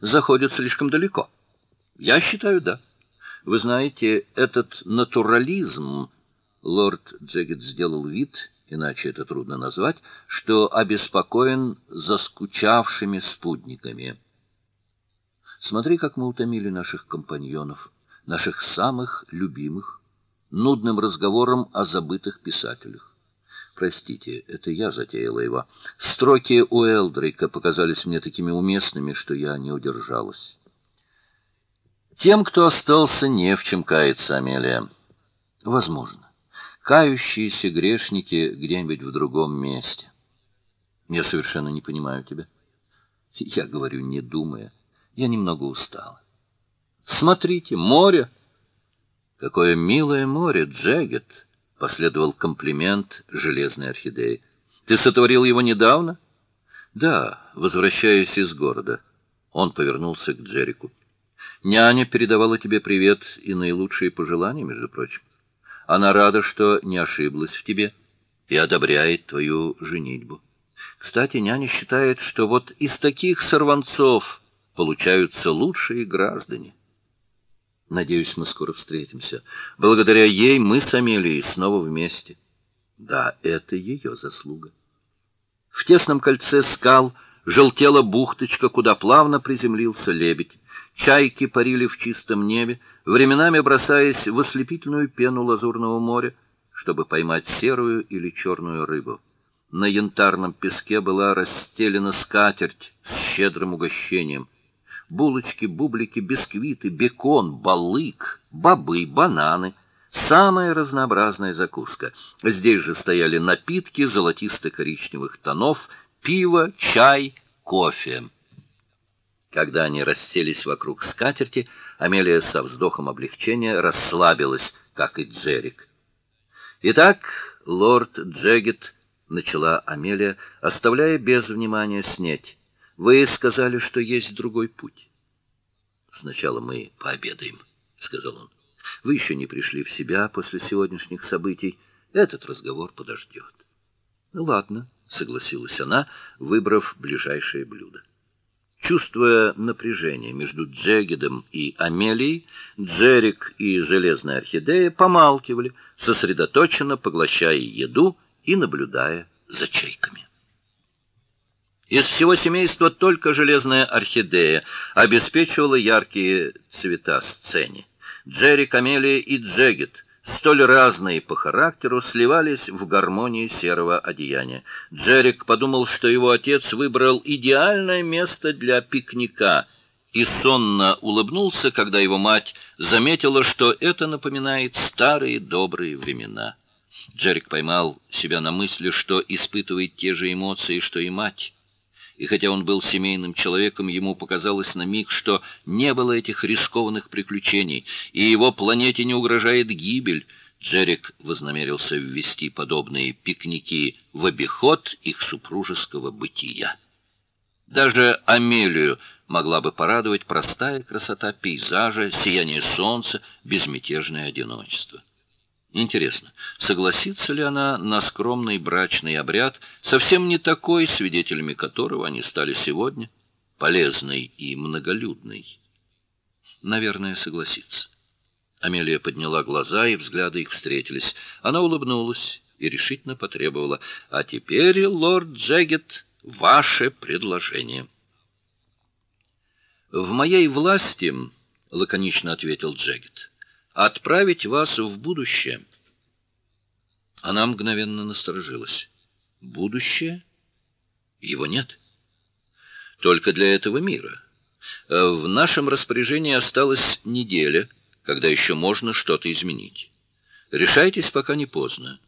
заходит слишком далеко. Я считаю, да. Вы знаете, этот натурализм, лорд Джеггет сделал вид, иначе это трудно назвать, что обеспокоен заскучавшими спутниками. Смотри, как мы утомили наших компаньонов, наших самых любимых, нудным разговором о забытых писателях. Простите, это я затеяла его. Строки у Элдрика показались мне такими уместными, что я не удержалась. Тем, кто остался, не в чем каяться, Амелия. Возможно. Кающиеся грешники где-нибудь в другом месте. Я совершенно не понимаю тебя. Я говорю, не думая. Я немного устала. Смотрите, море. Какое милое море, Джегет, последовал комплимент железной орхидеи. Ты сотворил его недавно? Да, возвращаясь из города. Он повернулся к Джеррику. Няня передавала тебе привет и наилучшие пожелания, между прочим. Она рада, что не ошиблась в тебе и одобряет твою женитьбу. Кстати, няня считает, что вот из таких сорванцов получаются лучшие граждане. Надеюсь, мы скоро встретимся. Благодаря ей мы с Амелией снова вместе. Да, это ее заслуга. В тесном кольце скал желтела бухточка, куда плавно приземлился лебедь. Чайки парили в чистом небе, временами бросаясь в ослепительную пену лазурного моря, чтобы поймать серую или черную рыбу. На янтарном песке была расстелена скатерть с щедрым угощением. Булочки, бублики, бисквиты, бекон, балык, бобы, бананы — самая разнообразная закуска. Здесь же стояли напитки золотисто-коричневых тонов, пиво, чай, кофе. Когда они расселись вокруг скатерти, Амелия со вздохом облегчения расслабилась, как и Джерик. Итак, лорд Джегет начала Амелия, оставляя без внимания снеть. Вы сказали, что есть другой путь. Сначала мы пообедаем, сказал он. Вы еще не пришли в себя после сегодняшних событий. Этот разговор подождет. Ну ладно, согласилась она, выбрав ближайшее блюдо. Чувствуя напряжение между Джегедом и Амелией, Джерик и Железная орхидея помалкивали, сосредоточенно поглощая еду и наблюдая за чайками. Из всего семейства только Железная орхидея обеспечивала яркие цвета сцене. Джерик, Амелия и Джегед столь разные по характеру, сливались в гармонии серого одеяния. Джерик подумал, что его отец выбрал идеальное место для пикника, и сонно улыбнулся, когда его мать заметила, что это напоминает старые добрые времена. Джерик поймал себя на мысли, что испытывает те же эмоции, что и мать. И хотя он был семейным человеком, ему показалось на миг, что не было этих рискованных приключений, и его планете не угрожает гибель. Джерик вознамерился ввести подобные пикники в обиход их супружеского бытия. Даже Амелию могла бы порадовать простая красота пейзажа, сияние солнца, безмятежное одиночество. Интересно, согласится ли она на скромный брачный обряд, совсем не такой, свидетелями которого они стали сегодня, полезный и многолюдный? Наверное, согласится. Амелия подняла глаза, и взгляды их встретились. Она улыбнулась и решительно потребовала: "А теперь, лорд Джегет, ваше предложение". "В моей власти", лаконично ответил Джегет отправить вас в будущее. Она мгновенно насторожилась. Будущее? Его нет. Только для этого мира. В нашем распоряжении осталась неделя, когда еще можно что-то изменить. Решайтесь, пока не поздно.